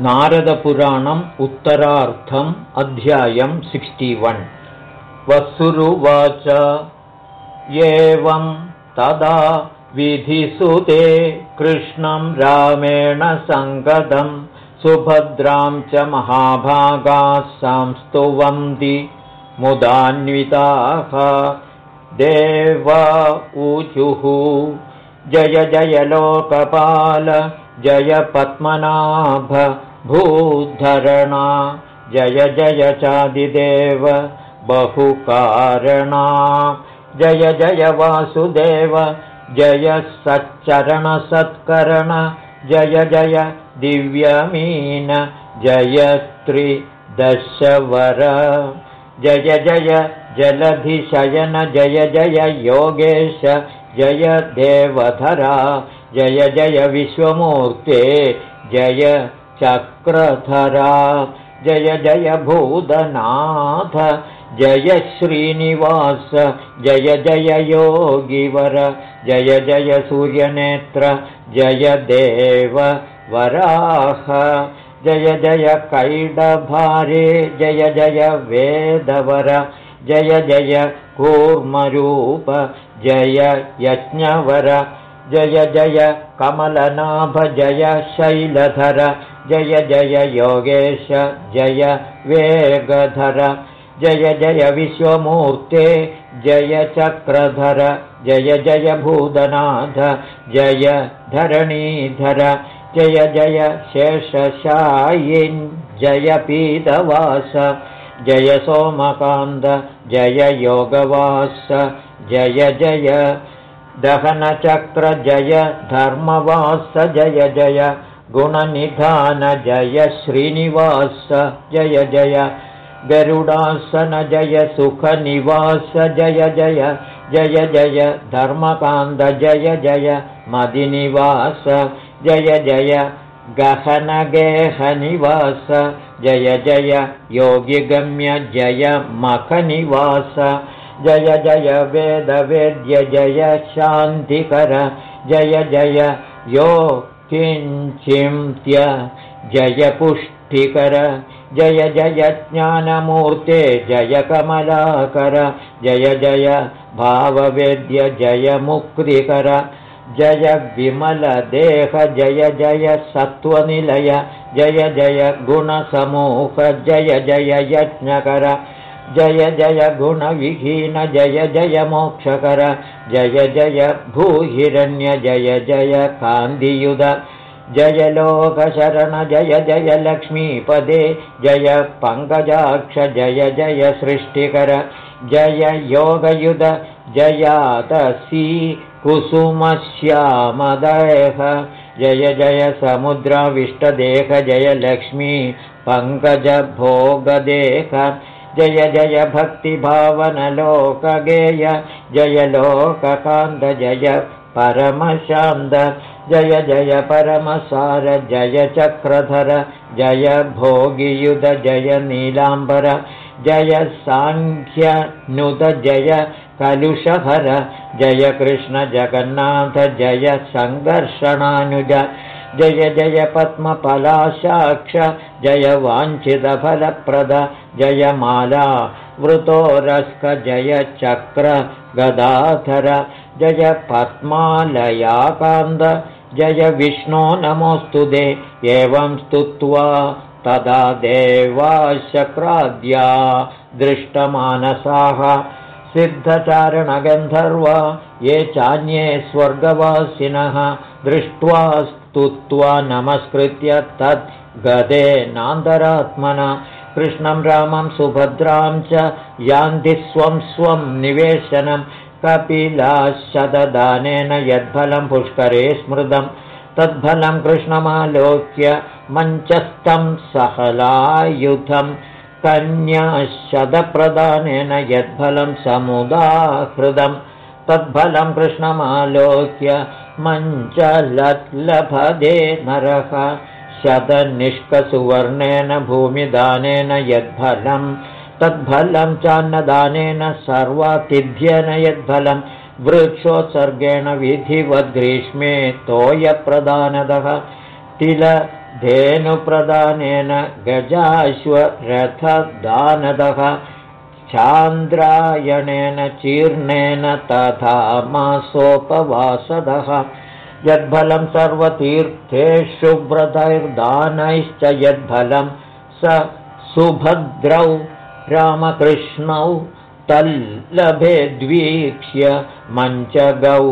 नारदपुराणम् उत्तरार्थम् अध्यायं सिक्स्टिवन् वसुरुवाच। एवं तदा विधिसुते कृष्णं रामेण सङ्गतं सुभद्रां च महाभागाः संस्तुवन्ति मुदान्विताः। देव ऊचुः। जय जय लोकपाल जय पद्मनाभ भूधरणा जय जय चादिदेव बहुकारणा। जय जय वासुदेव जय सच्चरणसत्करण जय जय दिव्यमीन जय त्रिदशवर। जय जय जलधिशयन जय जय योगेश जय देवधरा जय जय विश्वमूर्ते जय चक्रधरा। जय जय भूतनाथ। जय श्रीनिवास। जय जय योगिवर। जय जय सूर्यनेत्र। जय देव वराह। जय जय कैडभारे। जय जय वेदवर। जय जय कूर्मरूप। जय यज्ञवर। जय जय कमलनाभ। जय शैलधर जय जय योगेश जय वेगधर जय जय विश्वमूर्ते जय चक्रधर जय जय भूतनाथ जय धरणीधर जय जय शेषशायिन् जय पीतवास जय सोमकान्त जय योगवास जय जय दहनचक्र जय धर्मवास जय जय गुणनिधान जय श्रीनिवास जय। जय गरुडासन जय सुखनिवास जय जय। जय जय। धर्मकान्त जय जय। मदिनिवास जय जय। गहनगेहनिवास जय जय। योगिगम्य जय मखनिवास जय जय। वेदवेद्य जय शान्तिकर जय जय। यो किञ्चिन्त्य जय पुष्टिकर जय जय ज्ञानमूर्ते जय कमलाकर जय जय भाववेद्य जय मुक्तिकर जय विमलदेह जय जय सत्त्वनिलय जय जय गुणसमूह जय जय यज्ञकर जय जय गुणविहीन जय जय मोक्षकर जय जय भूहिरण्य जय जय कान्तियुध जय लोकशरण जय जय लक्ष्मीपदे जय पङ्कजाक्ष जय जय सृष्टिकर। जय योगयुध जयातसी कुसुमश्यामदयः जय जय समुद्राविष्टदेह जय लक्ष्मी पङ्कजभोगदेह जय जय भक्तिभावनलोकगेय जय लोककान्त जय परमशान्त जय जय परमसार जय चक्रधर जय भोगियुध जय नीलाम्बर जय साङ्ख्यनुद जय कलुषहर जय कृष्ण जगन्नाथ जय सङ्घर्षणानुज जय जय पद्मफलाशाक्ष जय वाञ्छितफलप्रद जय माला वृतोरस्क जय चक्र गदाधर जय पद्मालयाकान्द जय विष्णो नमोऽस्तु दे एवं स्तुत्वा तदा देवाशक्राद्या दृष्टमानसाः सिद्धचारणगन्धर्व ये चान्ये स्वर्गवासिनः दृष्ट्वा स्तुत्वा नमस्कृत्य तद् गदे नान्तरात्मना। कृष्णं रामं सुभद्रां च यान्ति स्वं स्वं निवेशनं। कपिलाशतदानेन यद्फलं पुष्करे स्मृतं। तद्फलं कृष्णमालोक्य मञ्चस्थं सहलायुधं। कन्याशतप्रदानेन यद्फलं समुदाहृदं तद्फलं कृष्णमालोक्य मञ्चलत्लभदे नरः। शतनिष्कसुवर्णेन भूमिदानेन यद्फलं तद्फलं चान्नदानेन सर्वातिथ्येन यद्फलं वृक्षोत्सर्गेण विधिवद्ग्रीष्मे तोयप्रदानदः। तिल धेनुप्रदानेन गजाश्वरथदानदः चान्द्रायणेन चीर्णेन तथा मासोपवासदः यद्फलं सर्वतीर्थेषु व्रतैर्दानैश्च यद्फलं स सुभद्रौ रामकृष्णौ तल्लभेद्वीक्ष्य मञ्चगौ।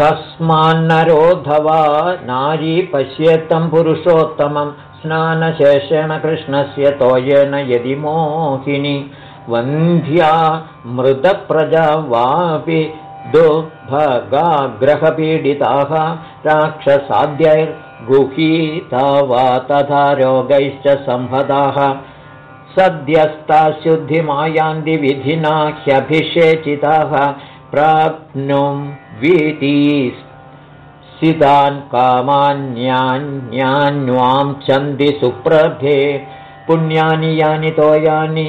तस्मान्नरोधवा नारी पश्येत्तं पुरुषोत्तमं स्नानशेषेण कृष्णस्य तोयेन यदि मोहिनी वन्ध्या मृतप्रजा वापि दुर्भगाग्रहपीडिताः राक्षसाद्यैर्गुहीता वा तथा रोगैश्च संहताः सद्यस्ता शुद्धिमायान्दिविधिना ह्यभिषेचिताः प्राप्नुं सितान् कामान्यान्यान्वां चन्दि सुप्रभे। पुण्यानि यानि तोयानि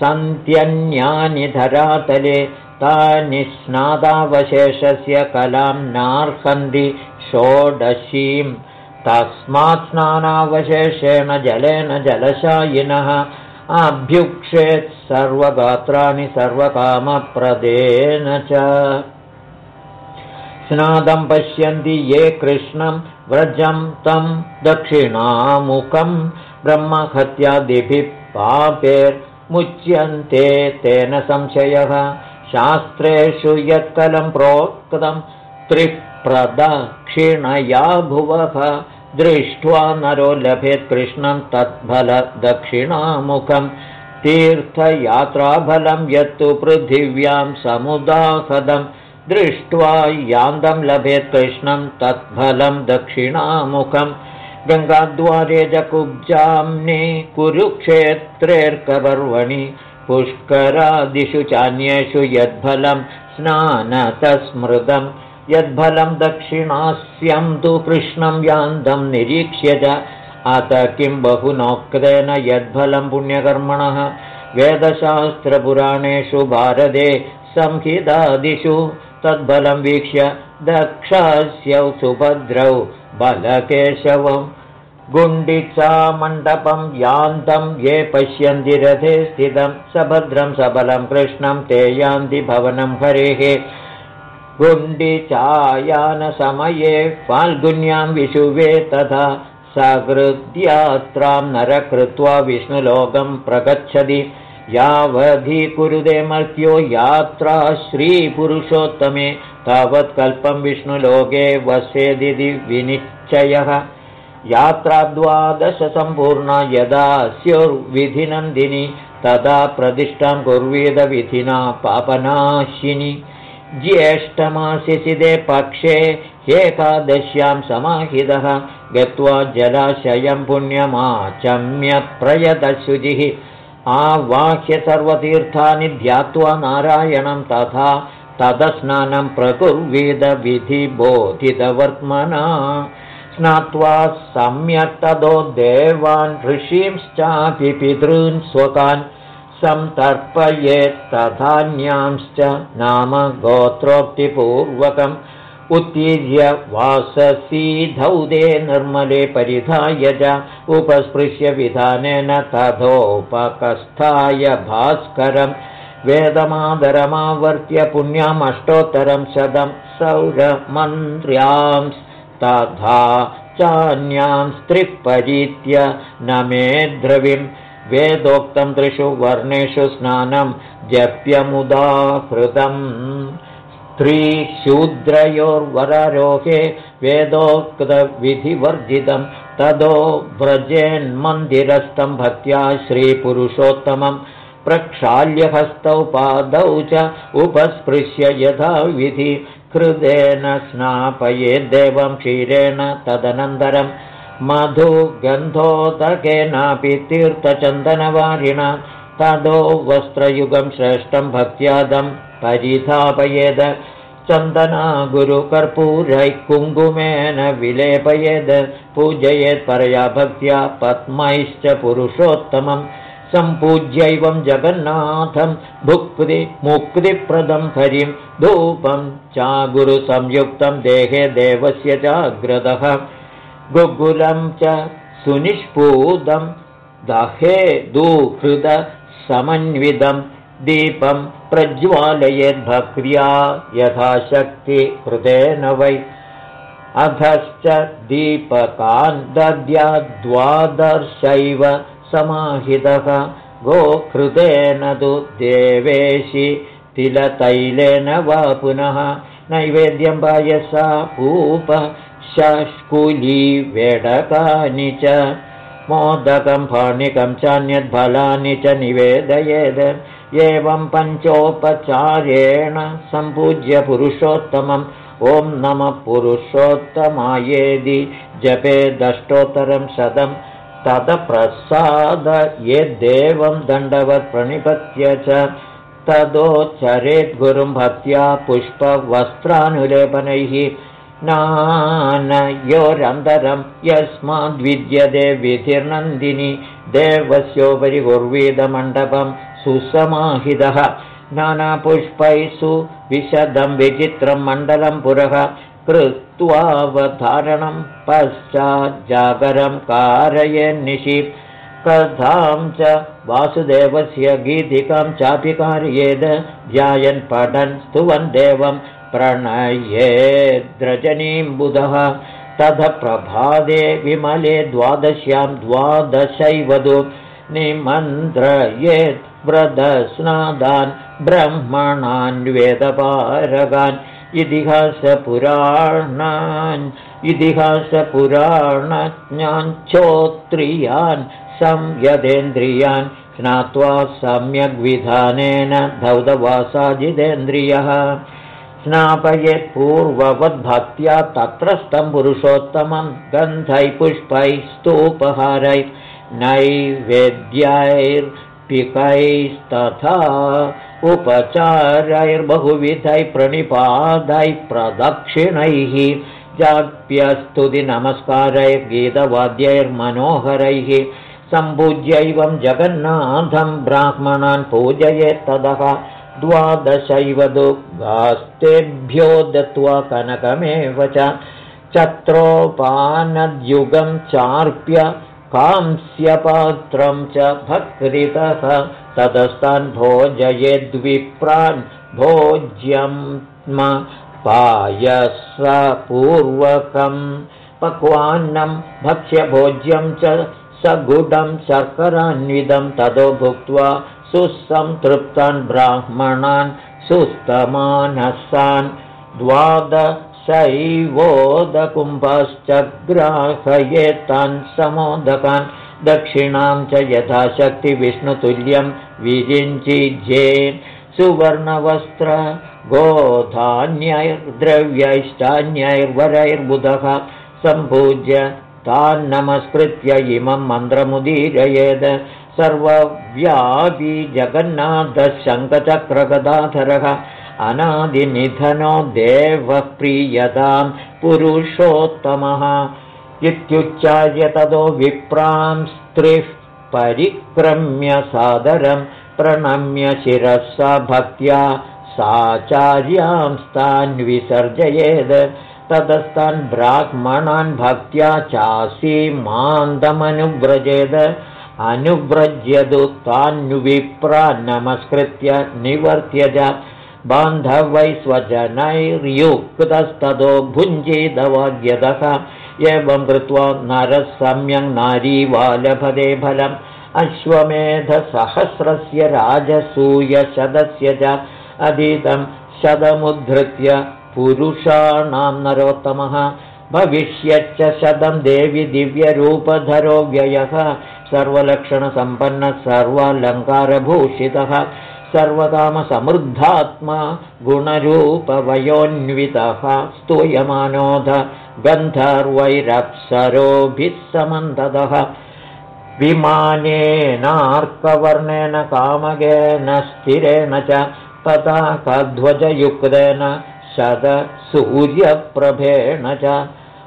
सन्त्यन्यानि धरातले तानि स्नादावशेषस्य कलां नार्हन्ति षोडशीं। तस्मात् स्नानावशेषेण जलेन जलशायिनः अभ्युक्षेत् सर्वगात्राणि सर्वकामप्रदेन च स्नादं पश्यन्ति ये कृष्णं व्रजं तं दक्षिणामुखं ब्रह्महत्यादिभिः पापेर्मुच्यन्ते तेन संशयः। शास्त्रेषु यत्कलं प्रोक्तं त्रिप्रदक्षिणया भुवः दृष्ट्वा नरो लभेत् कृष्णं तत्फलदक्षिणामुखं तीर्थयात्राफलं यत्तु पृथिव्यां समुदाहदं दृष्ट्वा यान्दं लभेत् कृष्णं तत्फलं दक्षिणामुखं गङ्गाद्वारे च कुब्जाम्नि कुरुक्षेत्रेऽर्कपर्वणि पुष्करादिषु चान्येषु यद्फलं स्नानतस्मृतम् यद्फलं दक्षिणास्यं तु कृष्णं यान्दं निरीक्ष्य च अत किं बहुनोक्तेन यद्फलं पुण्यकर्मणः वेदशास्त्रपुराणेषु भारते संहितादिषु तद्फलं वीक्ष्य दक्षस्यौ सुभद्रौ बलकेशवं गुण्डिचामण्डपं यान्तं ये पश्यन्ति रथे स्थितं सभद्रं सबलं कृष्णं ते यान्ति भवनं हरेः गुण्डिचायानसमये फाल्गुन्यां विशुवे तथा सकृद्यात्रां नरकृत्वा विष्णुलोकं प्रगच्छति यावधि कुरुदे मर्त्यो यात्रा श्रीपुरुषोत्तमे तावत्कल्पं विष्णुलोके वसेदिति विनिश्चयः। यात्राद्वादशसम्पूर्णा यदा स्युर्विधिनन्दिनी तदा प्रतिष्ठां कुर्वीदविधिना पापनाशिनि। ज्येष्ठमासिसिदे पक्षे एकादश्यां समाहितः गत्वा जलाशयं पुण्यमाचम्यप्रयतशुचिः आवाह्य सर्वतीर्थानि ध्यात्वा नारायणं तथा तदस्नानं प्रकुर्विदविधिबोधितवर्त्मना स्नात्वा सम्यक् तदो देवान् ऋषींश्चापि पितॄन् स्वकान् संतर्पयेत्तथान्यांश्च नाम गोत्रोक्तिपूर्वकम् उत्तीर्य वाससीधौदे निर्मले परिधाय च उपस्पृश्य विधानेन तथोपकस्थाय भास्करम् वेदमादरमावर्त्य पुण्यामष्टोत्तरं शतं सौरमन्त्र्यांस्तथा चान्यां स्त्रिपरीत्य न मे द्रविम्। वेदोक्तं त्रिषु वर्णेषु स्नानं जप्यमुदाहृतम् स्त्रीशूद्रयोर्वररोहे वेदोक्तविधिवर्जितं तदो व्रजेन्मन्दिरस्थं भक्त्या श्रीपुरुषोत्तमं प्रक्षाल्यहस्तौ पादौ च उपस्पृश्य यथा विधि हृदेन स्नापयेद्देवं क्षीरेण तदनन्तरम् मधुगन्धोदकेनापि तीर्थचन्दनवारिणा तदो वस्त्रयुगं श्रेष्ठं भक्त्यादं परिधापयेद चन्दना गुरुकर्पूरै कुङ्कुमेन विलेपयेद्। पूजयेत् परया भक्त्या पद्मैश्च पुरुषोत्तमं। सम्पूज्यैवं जगन्नाथं भुक्ति मुक्तिप्रदं हरिं। धूपं चागुरुसंयुक्तं देहे देवस्य चाग्रदः गुगुलं च सुनिष्पूदं दहे दुहृदसमन्वितं। दीपं प्रज्वालयेद्भक्र्या यथाशक्तिकृतेन वै। अधश्च दीपकान् दद्याद्वादर्शैव समाहितः। गोकृतेन तु देवेशि तिलतैलेन वा पुनः। नैवेद्यं पायसा पूप शष्कुली वेडकानि च। मोदकं फाणिकं चान्यद्फलानि च निवेदयेद् एवं पञ्चोपचारेण सम्पूज्य पुरुषोत्तमम्। ॐ नमः पुरुषोत्तमायेदि। जपेदष्टोत्तरं शतं ततप्रसाद यद्देवं दण्डवत् प्रणिपत्य च। तदोच्चरेत् गुरुं भक्त्या पुष्पवस्त्रानुलेपनैः। नानयोरन्तरं यस्माद्विद्यते विधिर्नन्दिनि। देवस्योपरि गुर्वीदमण्डपं सुसमाहितः नानापुष्पैः सुविशदं विचित्रं मण्डलं पुरः कृत्वावधारणं पश्चाज्जागरं कारयेन्निशि कथां च वासुदेवस्य गीतिकां चापि कारयेद् ध्यायन् पठन् स्तुवन् देवं प्रणयेद्रजनीं बुधः तथ प्रभादे विमले द्वादश्यां द्वादशैवधु निमन्त्रयेत् व्रतस्नादान् ब्रह्मणान् वेदपारगान् इतिहासपुराणान् इतिहासपुराणज्ञाञ्चोत्रियान् संयदेन्द्रियान् स्नात्वा सम्यग्विधानेन धौतवासाजितेन्द्रियः। स्नापयेत् पूर्ववद्भक्त्या तत्रस्थं पुरुषोत्तमं गन्धै पुष्पैः स्तूपहारैः नैवेद्यैर्पिकैस्तथा उपचारैर्बहुविधैः प्रणिपादैः प्रदक्षिणैः जाप्यस्तुतिनमस्कारैर्गीतवाद्यैर्मनोहरैः सम्पूज्यैवं जगन्नाथं ब्राह्मणान् पूजयेत्तदः द्वादशैव दुर्गास्तेभ्यो दत्त्वा कनकमेव च चत्रोपानद्युगं चार्प्य कांस्यपात्रं च भक्तितः ततस्तान् भोजयेद्विप्रान् भोज्यं पायसपूर्वकं। पक्वान्नं भक्ष्यभोज्यं च सगुडं शर्करान्विदं ततो भुक्त्वा सुसंतृप्तान् ब्राह्मणान् सुस्तमानसान्। द्वादशैवोदकुम्भश्च ग्राहयेतान् समोदकान् दक्षिणां च यथाशक्तिविष्णुतुल्यं विरिञ्चिज्ये सुवर्णवस्त्र गोधान्यैर्द्रव्यैश्चान्यैर्वरैर्बुधः सम्पूज्य तान्नमस्कृत्य इमं मन्त्रमुदीरयेद् सर्वव्यापी जगन्नाथशङ्खचक्रगदाधरः अनादिनिधनो देवः प्रीयतां पुरुषोत्तमः इत्युच्चार्य ततो विप्रां स्त्रिः परिक्रम्य सादरं प्रणम्य शिरसा भक्त्या साचार्यांस्तान् विसर्जयेद्। ततस्तान् ब्राह्मणान् भक्त्या चासी मान्दमनुव्रजेद। अनुव्रज्यतु तान्विप्रा नमस्कृत्य निवर्त्यज बान्धवै स्वजनैर्युक्तस्ततो भुञ्जीतवाद्यतः एवं कृत्वा नरः सम्यङ् नारीवालभदे फलम्। अश्वमेधसहस्रस्य राजसूयशतस्य च अधीतं शतमुद्धृत्य पुरुषाणां नरोत्तमः। भविष्यच्च शतं देवि दिव्यरूपधरो व्ययः। सर्वलक्षणसम्पन्नः सर्वालङ्कारभूषितः सर्वकामसमृद्धात्मा गुणरूपवयोन्वितः स्तूयमानोध गन्धर्वैरप्सरोभिः समन्ततः विमानेनार्कवर्णेन कामगेन स्थिरेण च पताकध्वजयुक्तेन शतसूर्यप्रभेण च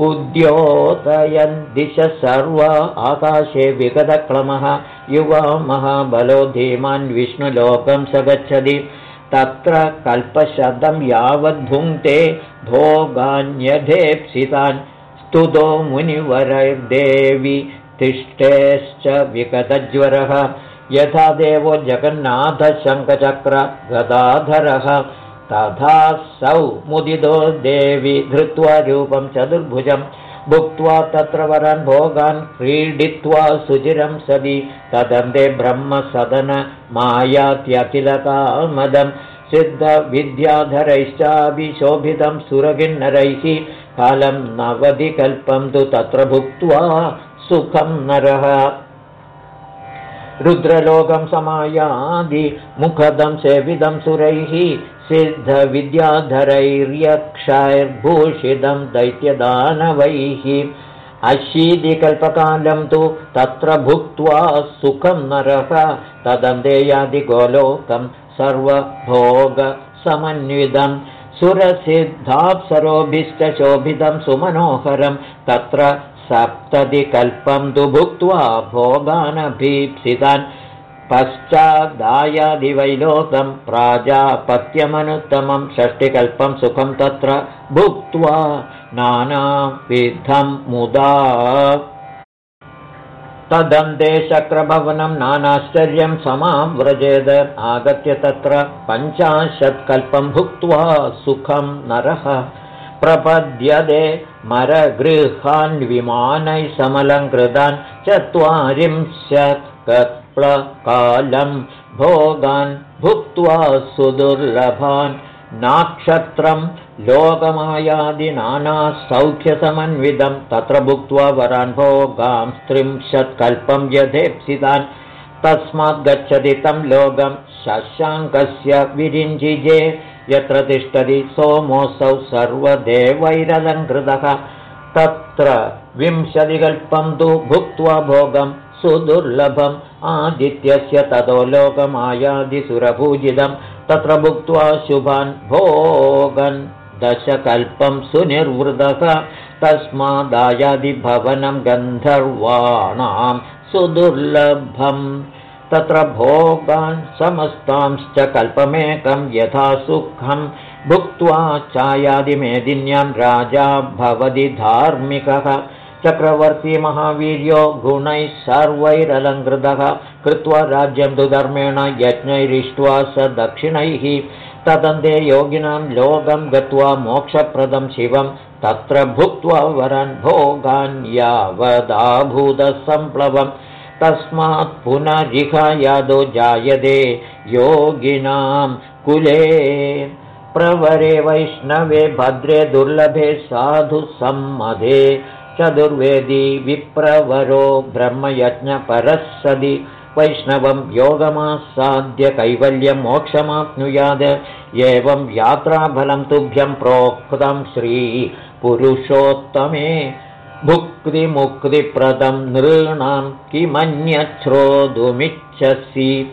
उद्योतयन् दिश सर्व आकाशे विगतक्लमः युवा महाबलो धीमान् विष्णुलोकं स गच्छति। तत्र कल्पशतं यावद्भुङ्क्ते भोगान्यधेप्सितान्। स्तुतो मुनिवरैर्देवि तिष्ठेश्च विगतज्वरः। यथा देवो जगन्नाथशङ्खचक्र गदाधरः तथा सौ मुदितो देवि धृत्वा रूपं चतुर्भुजम् भुक्त्वा तत्र वरान् भोगान् क्रीडित्वा सुचिरं सदि तदन्ते ब्रह्मसदन मायात्यखिलकामदं सिद्धविद्याधरैश्चाभिशोभितं सुरगिन्नरैः कालं नवधिकल्पं तु तत्र भुक्त्वा सुखं नरः रुद्रलोकं समायादि मुखदं सेविदं सुरैः सिद्धविद्याधरैर्यक्षैर्भूषितं दैत्यदानवैः। अशीतिकल्पकालं तु तत्र भुक्त्वा सुखं नरः। तदन्तेयादिगोलोकं सर्वभोगसमन्वितं। सुरसिद्धाप्सरोभिश्च शोभितं सुमनोहरं। तत्र सप्ततिकल्पं तु भुक्त्वा भोगानभीप्सितान् पश्चादायादिवैलोकं प्राजापत्यमनुत्तमं षष्टिकल्पं सुखं तत्र भुक्त्वा नानाविधं मुदा। तदन्ते शक्रभवनं नानाश्चर्यं समाव्रजेद आगत्य तत्र पञ्चाशत्कल्पं भुक्त्वा सुखं नरः प्रपद्यते मरगृहान्विमानैः समलङ्कृतान् चत्वारिंशत् कालं भोगान् भुक्त्वा सुदुर्लभान् नाक्षत्रं लोकमायादिनानासौख्यसमन्वितं तत्र भुक्त्वा वरान् भोगां त्रिंशत्कल्पं यथेप्सितान् तस्मात् गच्छति तं लोकं शशाङ्कस्य विरिञ्जिजे यत्र तिष्ठति सोमोऽसौ सर्वदेवैरलङ्कृतः। तत्र विंशतिकल्पं तु भुक्त्वा भोगं सुदुर्लभम्। आदित्यस्य ततो लोकमायादिसुरपूजितं। तत्र भुक्त्वा शुभान् भोगन् दशकल्पं सुनिर्वृतः। तस्मादायादिभवनं गन्धर्वाणां सुदुर्लभम् तत्र भोगान् समस्तांश्च कल्पमेकं यथा सुखं भुक्त्वा चायादिमेदिन्यां राजा भवति धार्मिकः। चक्रवर्ती महावीर्यो गुणैः सर्वैरलङ्कृतः। कृत्वा राज्यं तु धर्मेण यज्ञैरिष्ट्वा स दक्षिणैः। तदन्ते योगिनां लोकं गत्वा मोक्षप्रदं शिवं तत्र भुक्त्वा वरन् भोगान् यावदाभूतसम्प्लवम् तस्मात् पुनरिह यादो जायते योगिनां कुले। प्रवरे वैष्णवे भद्रे दुर्लभे साधु सम्मदे चतुर्वेदी विप्रवरो ब्रह्मयज्ञपरः सदि वैष्णवं योगमासाद्य कैवल्यं मोक्षमाप्नुयाद एवं यात्राफलं तुभ्यं प्रोक्तं श्रीपुरुषोत्तमे भुक्तिमुक्तिप्रदं नृणां किमन्यच्छ्रोतुमिच्छसि।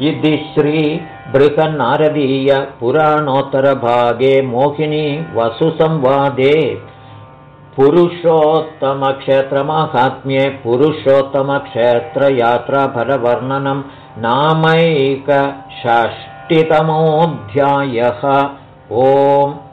इति श्रीबृहन्नारदीयपुराणोत्तरभागे मोहिनी वसुसंवादे। पुरुषोत्तमक्षेत्रमाहात्म्ये पुरुषोत्तमक्षेत्रयात्राफलवर्णनं नामैकषष्टितमोऽध्यायः ओम्